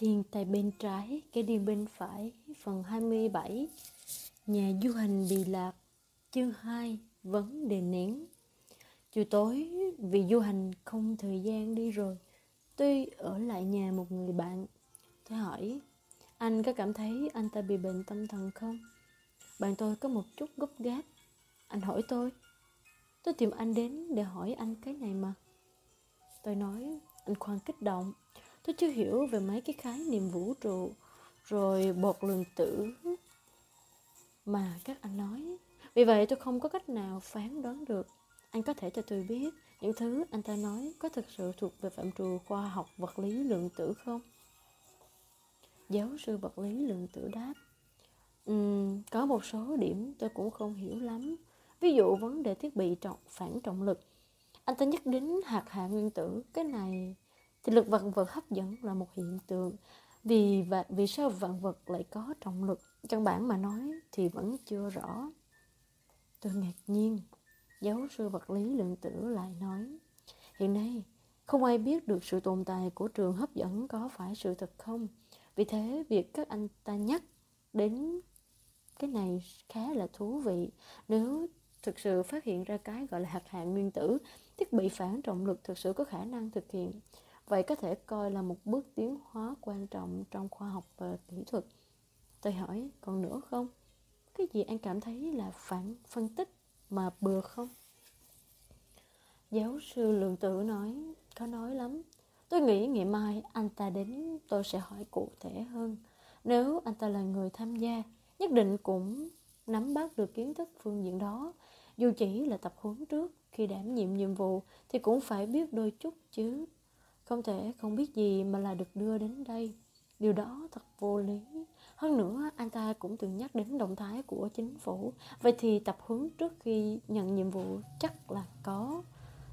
Thiên tay bên trái, cái đi bên phải, phần 27 Nhà du hành bị lạc, chương 2, vấn đề nén. Chiều tối, vì du hành không thời gian đi rồi Tôi ở lại nhà một người bạn. Tôi hỏi, anh có cảm thấy anh ta bị bệnh tâm thần không? Bạn tôi có một chút gấp gáp. Anh hỏi tôi Tôi tìm anh đến để hỏi anh cái này mà. Tôi nói, anh khoan kích động tôi chưa hiểu về mấy cái khái niệm vũ trụ rồi bột lượng tử mà các anh nói. Vì vậy tôi không có cách nào phán đoán được. Anh có thể cho tôi biết những thứ anh ta nói có thực sự thuộc về phạm trù khoa học vật lý lượng tử không? Giáo sư vật lý lượng tử đáp um, có một số điểm tôi cũng không hiểu lắm. Ví dụ vấn đề thiết bị trọng phản trọng lực. Anh ta nhắc đến hạt hạ nguyên tử cái này thì lực vạn vật hấp dẫn là một hiện tượng. Vì và vì sao vạn vật lại có trọng lực? Căn bản mà nói thì vẫn chưa rõ. Tôi ngạc nhiên. Giáo sư vật lý lượng tử lại nói, hiện nay, không ai biết được sự tồn tại của trường hấp dẫn có phải sự thật không? Vì thế, việc các anh ta nhắc đến cái này khá là thú vị. Nếu thực sự phát hiện ra cái gọi là hạt hạn nguyên tử, thiết bị phản trọng lực thực sự có khả năng thực hiện. Vậy có thể coi là một bước tiến hóa quan trọng trong khoa học và kỹ thuật. Tôi hỏi, còn nữa không? Cái gì anh cảm thấy là phản phân tích mà bừa không? Giáo sư lượng tử nói, có nói lắm. Tôi nghĩ ngày mai anh ta đến tôi sẽ hỏi cụ thể hơn. Nếu anh ta là người tham gia, nhất định cũng nắm bắt được kiến thức phương diện đó. Dù chỉ là tập huấn trước, khi đảm nhiệm nhiệm vụ thì cũng phải biết đôi chút chứ không thể, không biết gì mà là được đưa đến đây. Điều đó thật vô lý. Hơn nữa, anh ta cũng từng nhắc đến động thái của chính phủ. Vậy thì tập huấn trước khi nhận nhiệm vụ chắc là có.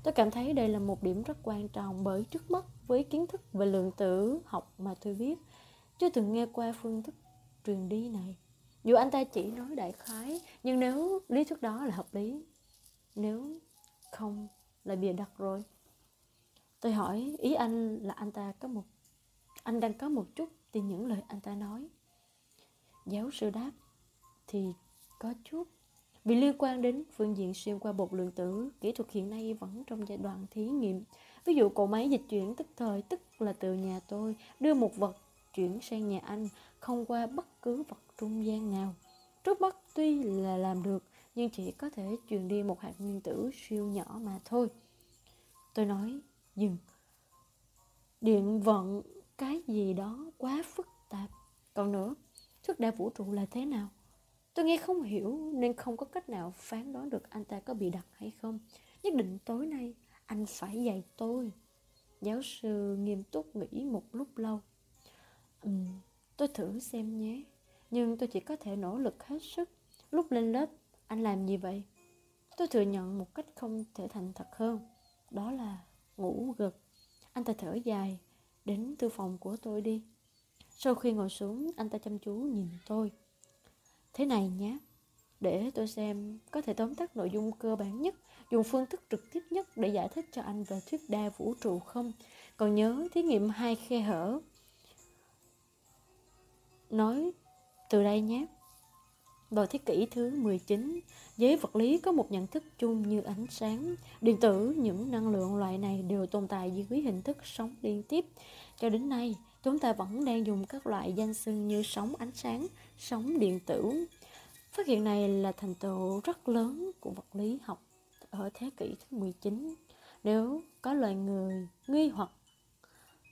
Tôi cảm thấy đây là một điểm rất quan trọng bởi trước mắt với kiến thức về lượng tử học mà tôi biết, chưa từng nghe qua phương thức truyền đi này. Dù anh ta chỉ nói đại khái, nhưng nếu lý thuyết đó là hợp lý, nếu không là bịa đặt rồi Tôi hỏi ý anh là anh ta có một anh đang có một chút tin những lời anh ta nói. Giáo sư đáp thì có chút vì liên quan đến phương diện xuyên qua bột lượng tử, kỹ thuật hiện nay vẫn trong giai đoạn thí nghiệm. Ví dụ cỗ máy dịch chuyển tức thời tức là từ nhà tôi đưa một vật chuyển sang nhà anh không qua bất cứ vật trung gian nào. Trước mắt tuy là làm được nhưng chỉ có thể truyền đi một hạt nguyên tử siêu nhỏ mà thôi. Tôi nói dừng điện vận cái gì đó quá phức tạp. Còn nữa thuyết đa vũ trụ là thế nào? Tôi nghe không hiểu nên không có cách nào phán đoán được anh ta có bị đặt hay không. Nhất định tối nay anh phải dạy tôi. Giáo sư nghiêm túc nghĩ một lúc lâu. Uhm, tôi thử xem nhé. Nhưng tôi chỉ có thể nỗ lực hết sức. Lúc lên lớp anh làm gì vậy? Tôi thừa nhận một cách không thể thành thật hơn. Đó là ngủ gật. Anh ta thở dài, đến thư phòng của tôi đi. Sau khi ngồi xuống, anh ta chăm chú nhìn tôi. Thế này nhé, để tôi xem có thể tóm tắt nội dung cơ bản nhất, dùng phương thức trực tiếp nhất để giải thích cho anh về thuyết đa vũ trụ không? Còn nhớ thí nghiệm hai khe hở. Nói từ đây nhé. Đầu thế kỷ thứ 19, giới vật lý có một nhận thức chung như ánh sáng. Điện tử, những năng lượng loại này đều tồn tại dưới hình thức sóng liên tiếp. Cho đến nay, chúng ta vẫn đang dùng các loại danh xưng như sóng ánh sáng, sóng điện tử. Phát hiện này là thành tựu rất lớn của vật lý học ở thế kỷ thứ 19. Nếu có loài người nghi hoặc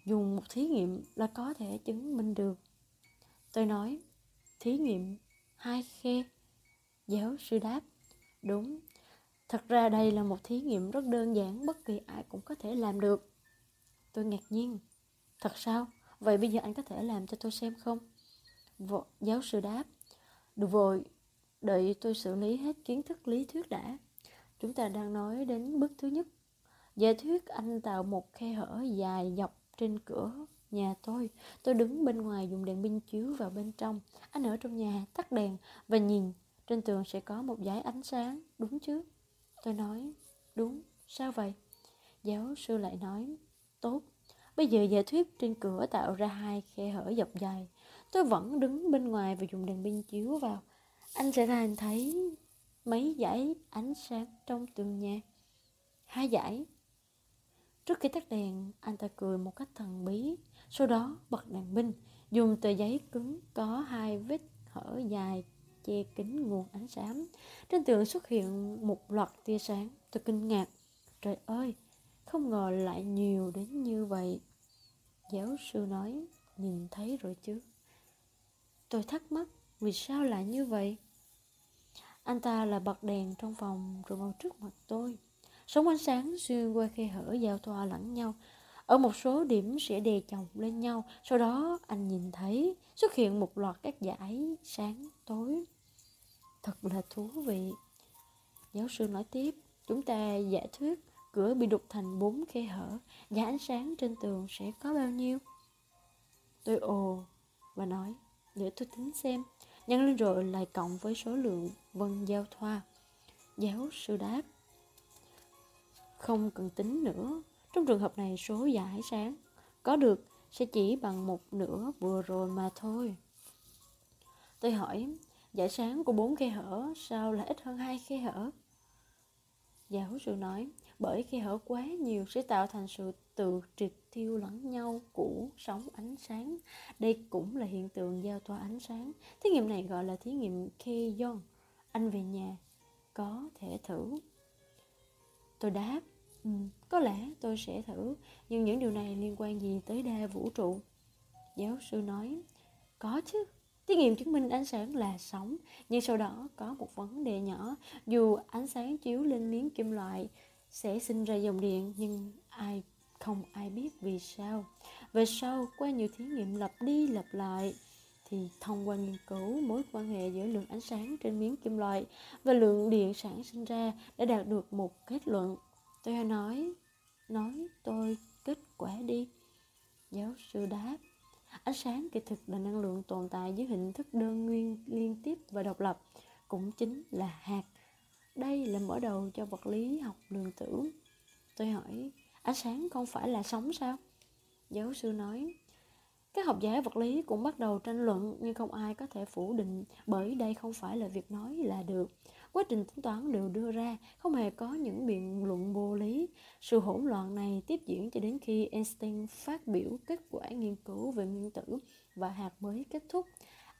dùng một thí nghiệm là có thể chứng minh được. Tôi nói, thí nghiệm hai khe giáo sư đáp đúng. Thật ra đây là một thí nghiệm rất đơn giản bất kỳ ai cũng có thể làm được. Tôi ngạc nhiên. Thật sao? Vậy bây giờ anh có thể làm cho tôi xem không? Vô, giáo sư đáp được rồi đợi tôi xử lý hết kiến thức lý thuyết đã. Chúng ta đang nói đến bước thứ nhất. Giả thuyết anh tạo một khe hở dài dọc trên cửa nhà tôi tôi đứng bên ngoài dùng đèn pin chiếu vào bên trong anh ở trong nhà tắt đèn và nhìn trên tường sẽ có một dải ánh sáng đúng chứ tôi nói đúng sao vậy giáo sư lại nói tốt Bây giờ giả thuyết trên cửa tạo ra hai khe hở dọc dài. Tôi vẫn đứng bên ngoài và dùng đèn pin chiếu vào. Anh sẽ nhìn thấy mấy dải ánh sáng trong tường nhà. Hai dải. Trước khi tắt đèn, anh ta cười một cách thần bí. Sau đó bật đèn pin, dùng tờ giấy cứng có hai vết hở dài che kín nguồn ánh sáng. Trên tường xuất hiện một loạt tia sáng. Tôi kinh ngạc. Trời ơi, không ngờ lại nhiều đến như vậy. Giáo sư nói, nhìn thấy rồi chứ. Tôi thắc mắc, vì sao lại như vậy? Anh ta là bật đèn trong phòng rồi ngồi trước mặt tôi. Sống ánh sáng xuyên qua khe hở giao thoa lẫn nhau. Ở một số điểm sẽ đè chồng lên nhau. Sau đó anh nhìn thấy xuất hiện một loạt các dải sáng tối. Thật là thú vị. Giáo sư nói tiếp, chúng ta giả thuyết cửa bị đục thành bốn khe hở, và ánh sáng trên tường sẽ có bao nhiêu? Tôi ồ và nói, để tôi tính xem. Nhân lên rồi lại cộng với số lượng vân giao thoa. Giáo sư đáp, không cần tính nữa. Trong trường hợp này số giải sáng có được sẽ chỉ bằng một nửa vừa rồi mà thôi. Tôi hỏi, giải sáng của bốn khe hở sao lại ít hơn hai khe hở? Giáo sư nói, bởi khe hở quá nhiều sẽ tạo thành sự tự triệt tiêu lẫn nhau của sóng ánh sáng. Đây cũng là hiện tượng giao thoa ánh sáng. Thí nghiệm này gọi là thí nghiệm Keyon. Anh về nhà, có thể thử. Tôi đáp, ừ, có lẽ tôi sẽ thử, nhưng những điều này liên quan gì tới đa vũ trụ? Giáo sư nói, có chứ. Thí nghiệm chứng minh ánh sáng là sóng, nhưng sau đó có một vấn đề nhỏ. Dù ánh sáng chiếu lên miếng kim loại sẽ sinh ra dòng điện, nhưng ai không ai biết vì sao. Về sau, qua nhiều thí nghiệm lặp đi lặp lại, thì thông qua nghiên cứu mối quan hệ giữa lượng ánh sáng trên miếng kim loại và lượng điện sản sinh ra đã đạt được một kết luận. Tôi nói, nói tôi kết quả đi. Giáo sư đáp, ánh sáng kỳ thực là năng lượng tồn tại dưới hình thức đơn nguyên liên tiếp và độc lập, cũng chính là hạt. Đây là mở đầu cho vật lý học lượng tử. Tôi hỏi, ánh sáng không phải là sóng sao? Giáo sư nói, các học giả vật lý cũng bắt đầu tranh luận nhưng không ai có thể phủ định bởi đây không phải là việc nói là được. Quá trình tính toán đều đưa ra, không hề có những biện luận vô lý. Sự hỗn loạn này tiếp diễn cho đến khi Einstein phát biểu kết quả nghiên cứu về nguyên tử và hạt mới kết thúc.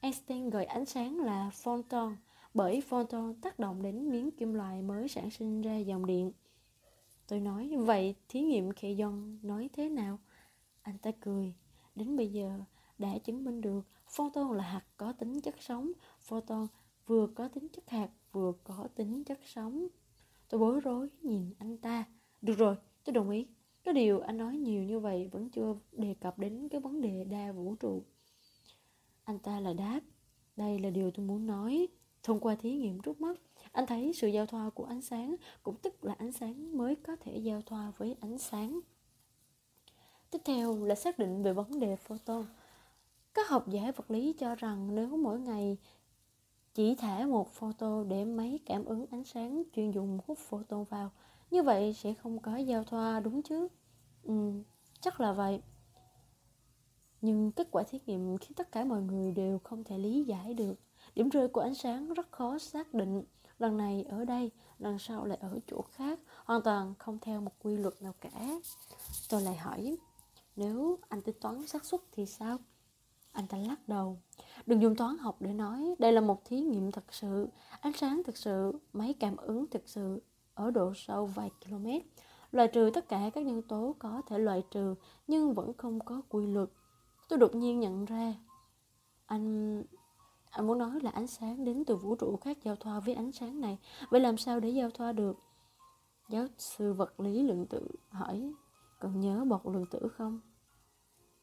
Einstein gọi ánh sáng là photon bởi photon tác động đến miếng kim loại mới sản sinh ra dòng điện. Tôi nói, vậy thí nghiệm Khệ Dông nói thế nào? Anh ta cười. Đến bây giờ đã chứng minh được photon là hạt có tính chất sống. Photon vừa có tính chất hạt vừa có tính chất sống. Tôi bối rối nhìn anh ta. Được rồi, tôi đồng ý. Có điều anh nói nhiều như vậy vẫn chưa đề cập đến cái vấn đề đa vũ trụ. Anh ta lại đáp. Đây là điều tôi muốn nói. Thông qua thí nghiệm trước mắt, anh thấy sự giao thoa của ánh sáng cũng tức là ánh sáng mới có thể giao thoa với ánh sáng. Tiếp theo là xác định về vấn đề photon. Các học giả vật lý cho rằng nếu mỗi ngày chỉ thả một photo để máy cảm ứng ánh sáng chuyên dùng hút photon vào, như vậy sẽ không có giao thoa đúng chứ? Ừ, chắc là vậy. Nhưng kết quả thí nghiệm khiến tất cả mọi người đều không thể lý giải được. Điểm rơi của ánh sáng rất khó xác định. Lần này ở đây, lần sau lại ở chỗ khác, hoàn toàn không theo một quy luật nào cả. Tôi lại hỏi, nếu anh tính toán xác suất thì sao? Anh ta lắc đầu. Đừng dùng toán học để nói, đây là một thí nghiệm thật sự, ánh sáng thực sự, máy cảm ứng thực sự, ở độ sâu vài km. Loại trừ tất cả các nhân tố có thể loại trừ, nhưng vẫn không có quy luật. Tôi đột nhiên nhận ra, anh anh muốn nói là ánh sáng đến từ vũ trụ khác giao thoa với ánh sáng này. Vậy làm sao để giao thoa được? Giáo sư vật lý lượng tử hỏi, còn nhớ bọt lượng tử không?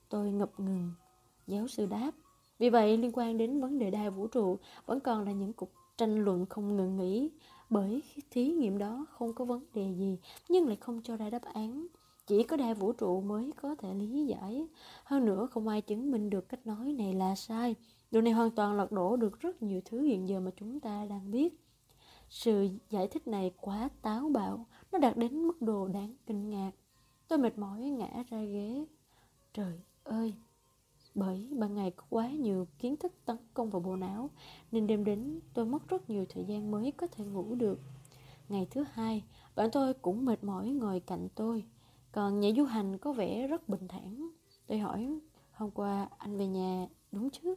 Tôi ngập ngừng. Giáo sư đáp, vì vậy liên quan đến vấn đề đa vũ trụ vẫn còn là những cuộc tranh luận không ngừng nghỉ bởi thí nghiệm đó không có vấn đề gì nhưng lại không cho ra đáp án chỉ có đa vũ trụ mới có thể lý giải hơn nữa không ai chứng minh được cách nói này là sai Điều này hoàn toàn lật đổ được rất nhiều thứ hiện giờ mà chúng ta đang biết. Sự giải thích này quá táo bạo, nó đạt đến mức độ đáng kinh ngạc. Tôi mệt mỏi ngã ra ghế. Trời ơi! Bởi ban ngày có quá nhiều kiến thức tấn công vào bộ não Nên đêm đến tôi mất rất nhiều thời gian mới có thể ngủ được Ngày thứ hai, bạn tôi cũng mệt mỏi ngồi cạnh tôi Còn nhà du hành có vẻ rất bình thản Tôi hỏi, hôm qua anh về nhà đúng chứ?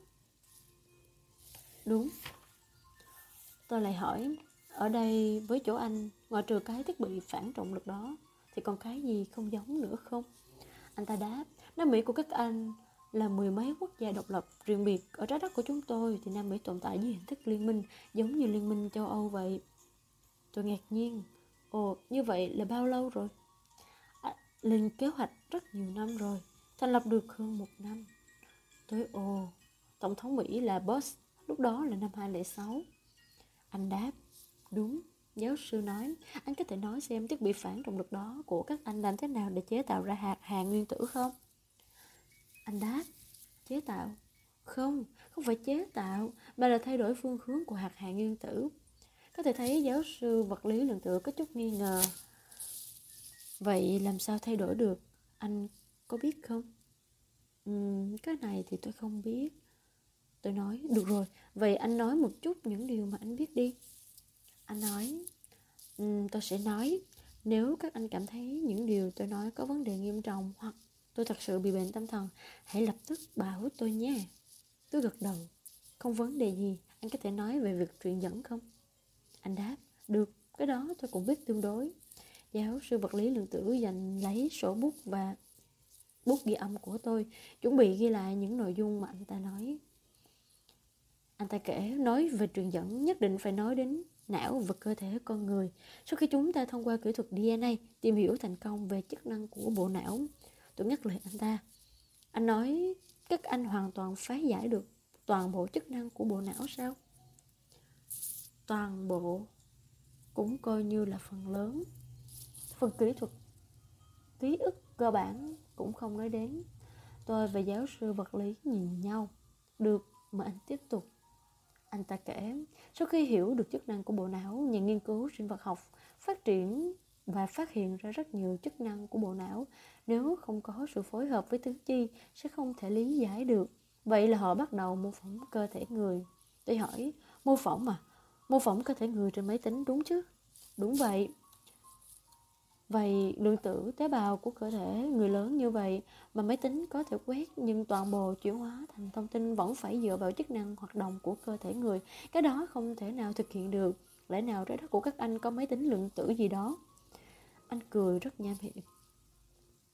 Đúng Tôi lại hỏi, ở đây với chỗ anh, ngoài trừ cái thiết bị phản trọng lực đó Thì còn cái gì không giống nữa không? Anh ta đáp, nó Mỹ của các anh là mười mấy quốc gia độc lập riêng biệt ở trái đất của chúng tôi thì Nam Mỹ tồn tại dưới hình thức liên minh giống như liên minh châu Âu vậy. Tôi ngạc nhiên. Ồ, như vậy là bao lâu rồi? À, lên kế hoạch rất nhiều năm rồi. Thành lập được hơn một năm. Tôi ồ, Tổng thống Mỹ là Bush, lúc đó là năm 2006. Anh đáp, đúng, giáo sư nói, anh có thể nói xem thiết bị phản trọng lực đó của các anh làm thế nào để chế tạo ra hạt hàng nguyên tử không? Anh đáp, chế tạo. Không, không phải chế tạo, mà là thay đổi phương hướng của hạt hàng nguyên tử. Có thể thấy giáo sư vật lý lượng tử có chút nghi ngờ. Vậy làm sao thay đổi được? Anh có biết không? Uhm, cái này thì tôi không biết. Tôi nói, được rồi, vậy anh nói một chút những điều mà anh biết đi. Anh nói, um, tôi sẽ nói, nếu các anh cảm thấy những điều tôi nói có vấn đề nghiêm trọng hoặc tôi thật sự bị bệnh tâm thần, hãy lập tức bảo tôi nhé. Tôi gật đầu, không vấn đề gì, anh có thể nói về việc truyền dẫn không? Anh đáp, được, cái đó tôi cũng biết tương đối. Giáo sư vật lý lượng tử dành lấy sổ bút và bút ghi âm của tôi, chuẩn bị ghi lại những nội dung mà anh ta nói. Anh ta kể, nói về truyền dẫn nhất định phải nói đến não và cơ thể con người. Sau khi chúng ta thông qua kỹ thuật DNA tìm hiểu thành công về chức năng của bộ não, tôi nhắc lời anh ta. Anh nói các anh hoàn toàn phá giải được toàn bộ chức năng của bộ não sao? Toàn bộ cũng coi như là phần lớn. Phần kỹ thuật ký ức cơ bản cũng không nói đến. Tôi và giáo sư vật lý nhìn nhau. Được, mà anh tiếp tục. Anh ta kể, sau khi hiểu được chức năng của bộ não, nhà nghiên cứu sinh vật học phát triển và phát hiện ra rất nhiều chức năng của bộ não. Nếu không có sự phối hợp với tứ chi, sẽ không thể lý giải được. Vậy là họ bắt đầu mô phỏng cơ thể người. Tôi hỏi, mô phỏng mà Mô phỏng cơ thể người trên máy tính đúng chứ? Đúng vậy. Vậy lượng tử tế bào của cơ thể người lớn như vậy mà máy tính có thể quét nhưng toàn bộ chuyển hóa thành thông tin vẫn phải dựa vào chức năng hoạt động của cơ thể người. Cái đó không thể nào thực hiện được. Lẽ nào trái đất của các anh có máy tính lượng tử gì đó? Anh cười rất nham hiểm.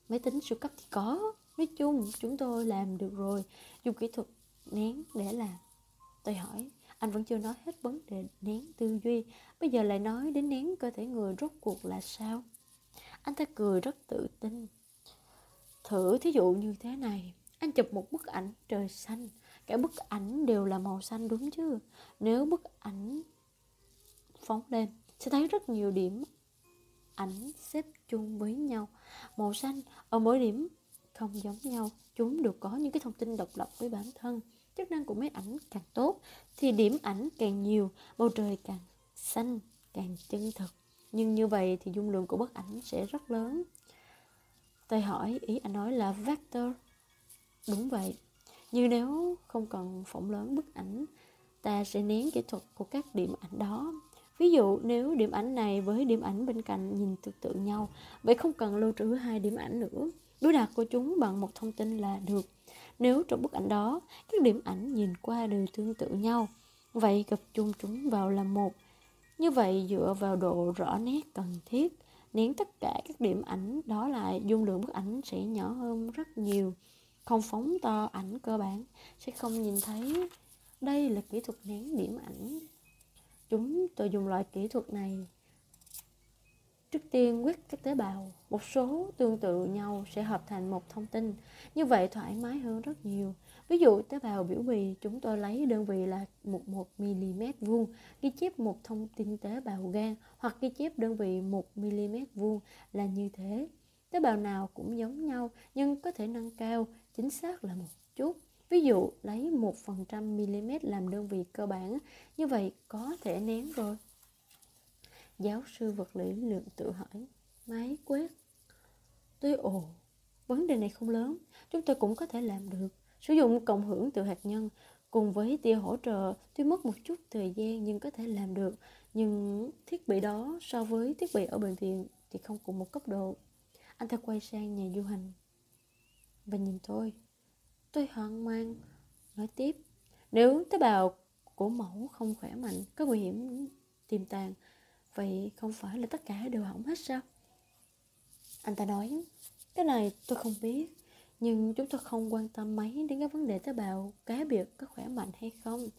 Máy tính siêu cấp thì có. Nói chung chúng tôi làm được rồi. Dùng kỹ thuật nén để làm. Tôi hỏi, anh vẫn chưa nói hết vấn đề nén tư duy. Bây giờ lại nói đến nén cơ thể người rốt cuộc là sao? Anh ta cười rất tự tin. Thử thí dụ như thế này. Anh chụp một bức ảnh trời xanh. Cả bức ảnh đều là màu xanh đúng chứ? Nếu bức ảnh phóng lên, sẽ thấy rất nhiều điểm ảnh xếp chung với nhau. Màu xanh ở mỗi điểm không giống nhau. Chúng đều có những cái thông tin độc lập với bản thân. Chức năng của máy ảnh càng tốt thì điểm ảnh càng nhiều, bầu trời càng xanh, càng chân thực nhưng như vậy thì dung lượng của bức ảnh sẽ rất lớn tôi hỏi ý anh nói là vector đúng vậy nhưng nếu không cần phỏng lớn bức ảnh ta sẽ nén kỹ thuật của các điểm ảnh đó ví dụ nếu điểm ảnh này với điểm ảnh bên cạnh nhìn tương tự nhau vậy không cần lưu trữ hai điểm ảnh nữa đối đạt của chúng bằng một thông tin là được nếu trong bức ảnh đó các điểm ảnh nhìn qua đều tương tự nhau vậy gặp chung chúng vào là một như vậy dựa vào độ rõ nét cần thiết, nén tất cả các điểm ảnh đó lại, dung lượng bức ảnh sẽ nhỏ hơn rất nhiều. Không phóng to ảnh cơ bản, sẽ không nhìn thấy. Đây là kỹ thuật nén điểm ảnh. Chúng tôi dùng loại kỹ thuật này Trước tiên quét các tế bào, một số tương tự nhau sẽ hợp thành một thông tin. Như vậy thoải mái hơn rất nhiều. Ví dụ tế bào biểu bì, chúng tôi lấy đơn vị là 11mm vuông, ghi chép một thông tin tế bào gan hoặc ghi chép đơn vị 1mm vuông là như thế. Tế bào nào cũng giống nhau nhưng có thể nâng cao, chính xác là một chút. Ví dụ lấy 1% mm làm đơn vị cơ bản, như vậy có thể nén rồi. Giáo sư vật lý lượng tự hỏi, máy quét. Tôi ồ, Vấn đề này không lớn, chúng tôi cũng có thể làm được. Sử dụng cộng hưởng từ hạt nhân cùng với tia hỗ trợ tuy mất một chút thời gian nhưng có thể làm được. Nhưng thiết bị đó so với thiết bị ở bệnh viện thì không cùng một cấp độ. Anh ta quay sang nhà du hành và nhìn tôi. Tôi hoang mang, nói tiếp. Nếu tế bào của mẫu không khỏe mạnh, có nguy hiểm tiềm tàng, vậy không phải là tất cả đều hỏng hết sao? Anh ta nói, cái này tôi không biết, nhưng chúng tôi không quan tâm mấy đến các vấn đề tế bào cá biệt có khỏe mạnh hay không.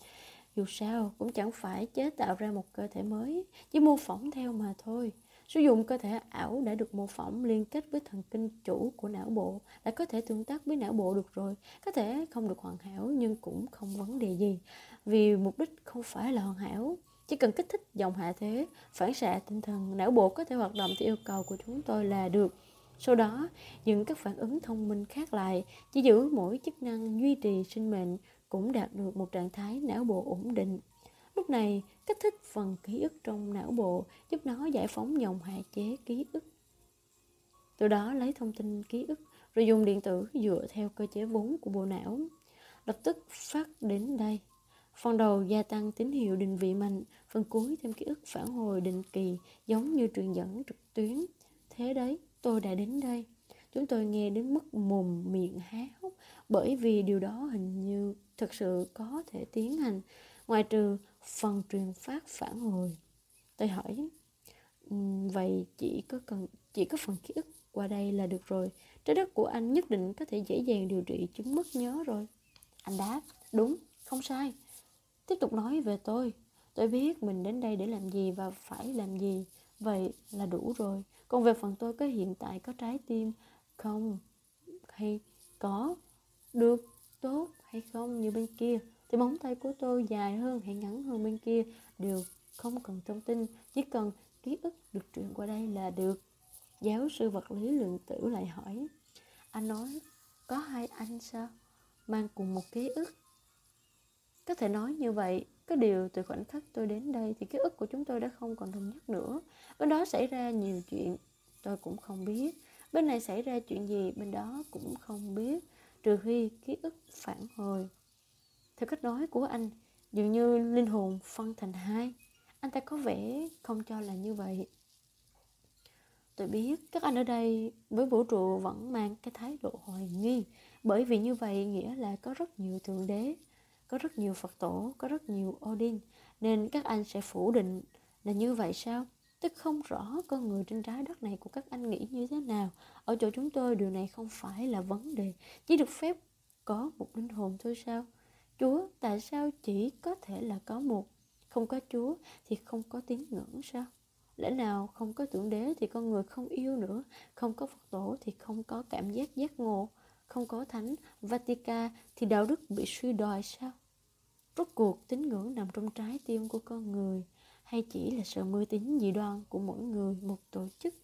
Dù sao, cũng chẳng phải chế tạo ra một cơ thể mới, chỉ mô phỏng theo mà thôi. Sử dụng cơ thể ảo đã được mô phỏng liên kết với thần kinh chủ của não bộ đã có thể tương tác với não bộ được rồi. Có thể không được hoàn hảo nhưng cũng không vấn đề gì. Vì mục đích không phải là hoàn hảo. Chỉ cần kích thích dòng hạ thế, phản xạ tinh thần, não bộ có thể hoạt động theo yêu cầu của chúng tôi là được. Sau đó, những các phản ứng thông minh khác lại, chỉ giữ mỗi chức năng duy trì sinh mệnh cũng đạt được một trạng thái não bộ ổn định. Lúc này, kích thích phần ký ức trong não bộ giúp nó giải phóng dòng hạ chế ký ức. Từ đó lấy thông tin ký ức rồi dùng điện tử dựa theo cơ chế vốn của bộ não. Lập tức phát đến đây. Phần đầu gia tăng tín hiệu định vị mạnh, phần cuối thêm ký ức phản hồi định kỳ giống như truyền dẫn trực tuyến. Thế đấy, tôi đã đến đây. Chúng tôi nghe đến mức mồm miệng há hốc bởi vì điều đó hình như thực sự có thể tiến hành ngoài trừ phần truyền phát phản hồi. Tôi hỏi vậy chỉ có cần, chỉ có phần ký ức qua đây là được rồi. Trái đất của anh nhất định có thể dễ dàng điều trị chứng mất nhớ rồi. Anh đáp, đúng, không sai. Tiếp tục nói về tôi. Tôi biết mình đến đây để làm gì và phải làm gì. Vậy là đủ rồi. Còn về phần tôi có hiện tại có trái tim không hay có được tốt hay không như bên kia thì móng tay của tôi dài hơn hay ngắn hơn bên kia. Đều không cần thông tin, chỉ cần ký ức được truyền qua đây là được. Giáo sư vật lý lượng tử lại hỏi, anh nói có hai anh sao? Mang cùng một ký ức. Có thể nói như vậy, có điều từ khoảnh khắc tôi đến đây thì ký ức của chúng tôi đã không còn đồng nhất nữa. Bên đó xảy ra nhiều chuyện, tôi cũng không biết. Bên này xảy ra chuyện gì, bên đó cũng không biết. Trừ khi ký ức phản hồi theo cách nói của anh, dường như linh hồn phân thành hai. Anh ta có vẻ không cho là như vậy. Tôi biết các anh ở đây với vũ trụ vẫn mang cái thái độ hoài nghi bởi vì như vậy nghĩa là có rất nhiều thượng đế, có rất nhiều Phật tổ, có rất nhiều Odin nên các anh sẽ phủ định là như vậy sao? tức không rõ con người trên trái đất này của các anh nghĩ như thế nào. Ở chỗ chúng tôi điều này không phải là vấn đề, chỉ được phép có một linh hồn thôi sao? Chúa, tại sao chỉ có thể là có một, Không có Chúa thì không có tín ngưỡng sao? Lẽ nào không có tưởng đế thì con người không yêu nữa, Không có Phật tổ thì không có cảm giác giác ngộ, Không có thánh Vatican thì đạo đức bị suy đồi sao? Rốt cuộc tín ngưỡng nằm trong trái tim của con người, Hay chỉ là sự mê tín dị đoan của mỗi người, một tổ chức?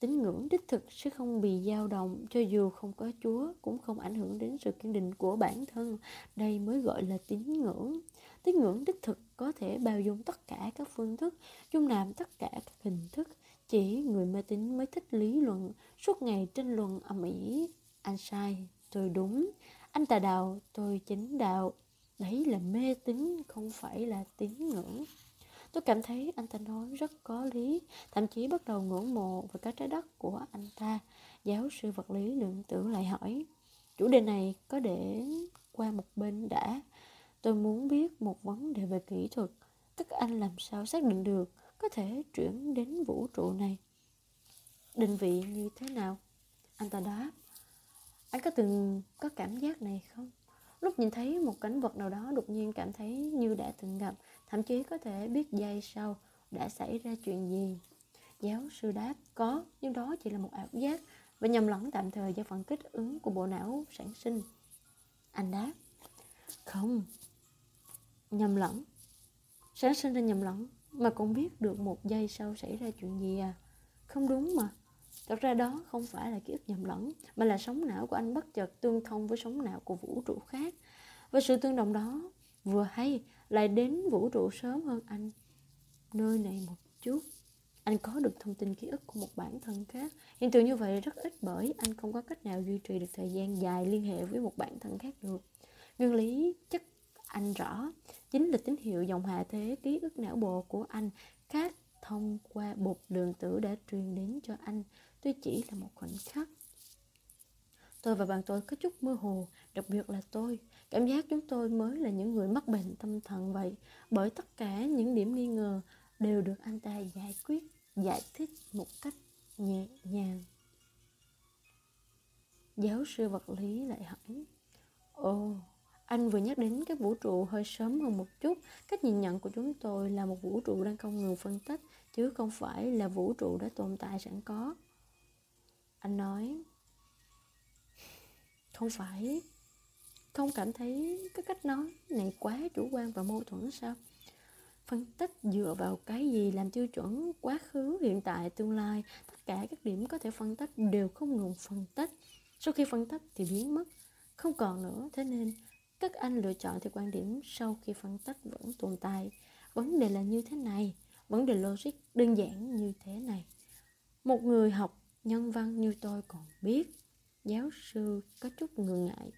Tín ngưỡng đích thực sẽ không bị dao động cho dù không có Chúa cũng không ảnh hưởng đến sự kiên định của bản thân. Đây mới gọi là tín ngưỡng. Tín ngưỡng đích thực có thể bao dung tất cả các phương thức, dung nạp tất cả các hình thức. Chỉ người mê tín mới thích lý luận, suốt ngày tranh luận ầm ĩ. Anh sai, tôi đúng. Anh tà đạo, tôi chính đạo. Đấy là mê tín, không phải là tín ngưỡng. Tôi cảm thấy anh ta nói rất có lý, thậm chí bắt đầu ngưỡng mộ về cái trái đất của anh ta. Giáo sư vật lý lượng tử lại hỏi, chủ đề này có để qua một bên đã. Tôi muốn biết một vấn đề về kỹ thuật, các anh làm sao xác định được có thể chuyển đến vũ trụ này. Định vị như thế nào? Anh ta đáp, anh có từng có cảm giác này không? Lúc nhìn thấy một cảnh vật nào đó đột nhiên cảm thấy như đã từng gặp thậm chí có thể biết giây sau đã xảy ra chuyện gì. Giáo sư đáp, có, nhưng đó chỉ là một ảo giác và nhầm lẫn tạm thời do phản kích ứng của bộ não sản sinh. Anh đáp, không, nhầm lẫn. Sản sinh ra nhầm lẫn mà cũng biết được một giây sau xảy ra chuyện gì à. Không đúng mà. Thật ra đó không phải là ký ức nhầm lẫn, mà là sóng não của anh bất chợt tương thông với sóng não của vũ trụ khác. Và sự tương đồng đó vừa hay lại đến vũ trụ sớm hơn anh nơi này một chút anh có được thông tin ký ức của một bản thân khác. Hiện tượng như vậy rất ít bởi anh không có cách nào duy trì được thời gian dài liên hệ với một bản thân khác được. Nguyên lý chắc anh rõ, chính là tín hiệu dòng hạ thế ký ức não bộ của anh khác thông qua bột đường tử đã truyền đến cho anh tuy chỉ là một khoảnh khắc tôi và bạn tôi có chút mơ hồ, đặc biệt là tôi. Cảm giác chúng tôi mới là những người mắc bệnh tâm thần vậy. Bởi tất cả những điểm nghi ngờ đều được anh ta giải quyết, giải thích một cách nhẹ nhàng. Giáo sư vật lý lại hỏi, ồ, anh vừa nhắc đến cái vũ trụ hơi sớm hơn một chút. Cách nhìn nhận của chúng tôi là một vũ trụ đang không ngừng phân tích, chứ không phải là vũ trụ đã tồn tại sẵn có. Anh nói không phải. Không cảm thấy cái cách nói này quá chủ quan và mâu thuẫn sao? Phân tích dựa vào cái gì làm tiêu chuẩn quá khứ, hiện tại, tương lai, tất cả các điểm có thể phân tích đều không ngừng phân tích. Sau khi phân tích thì biến mất, không còn nữa. Thế nên, các anh lựa chọn thì quan điểm sau khi phân tích vẫn tồn tại. Vấn đề là như thế này, vấn đề logic đơn giản như thế này. Một người học nhân văn như tôi còn biết giáo sư có chút ngượng ngại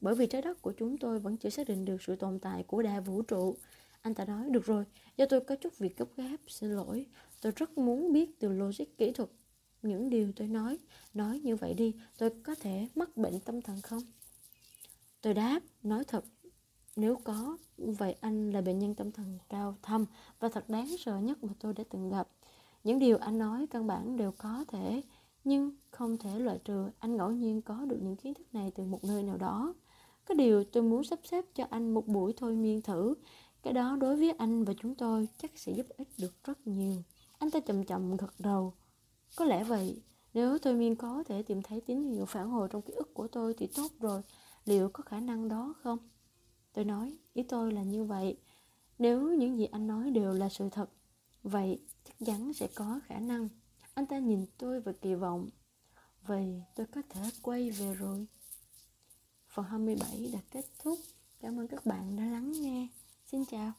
bởi vì trái đất của chúng tôi vẫn chưa xác định được sự tồn tại của đa vũ trụ. Anh ta nói, được rồi, do tôi có chút việc gấp gáp, xin lỗi. Tôi rất muốn biết từ logic kỹ thuật những điều tôi nói. Nói như vậy đi, tôi có thể mắc bệnh tâm thần không? Tôi đáp, nói thật, nếu có, vậy anh là bệnh nhân tâm thần cao thâm và thật đáng sợ nhất mà tôi đã từng gặp. Những điều anh nói căn bản đều có thể nhưng không thể loại trừ, anh ngẫu nhiên có được những kiến thức này từ một nơi nào đó. Có điều tôi muốn sắp xếp cho anh một buổi thôi miên thử. Cái đó đối với anh và chúng tôi chắc sẽ giúp ích được rất nhiều. Anh ta chậm chậm gật đầu. Có lẽ vậy. Nếu thôi miên có thể tìm thấy tín hiệu phản hồi trong ký ức của tôi thì tốt rồi. Liệu có khả năng đó không? Tôi nói, ý tôi là như vậy. Nếu những gì anh nói đều là sự thật, vậy chắc chắn sẽ có khả năng anh ta nhìn tôi và kỳ vọng. Vậy tôi có thể quay về rồi. Phần 27 đã kết thúc. Cảm ơn các bạn đã lắng nghe. Xin chào.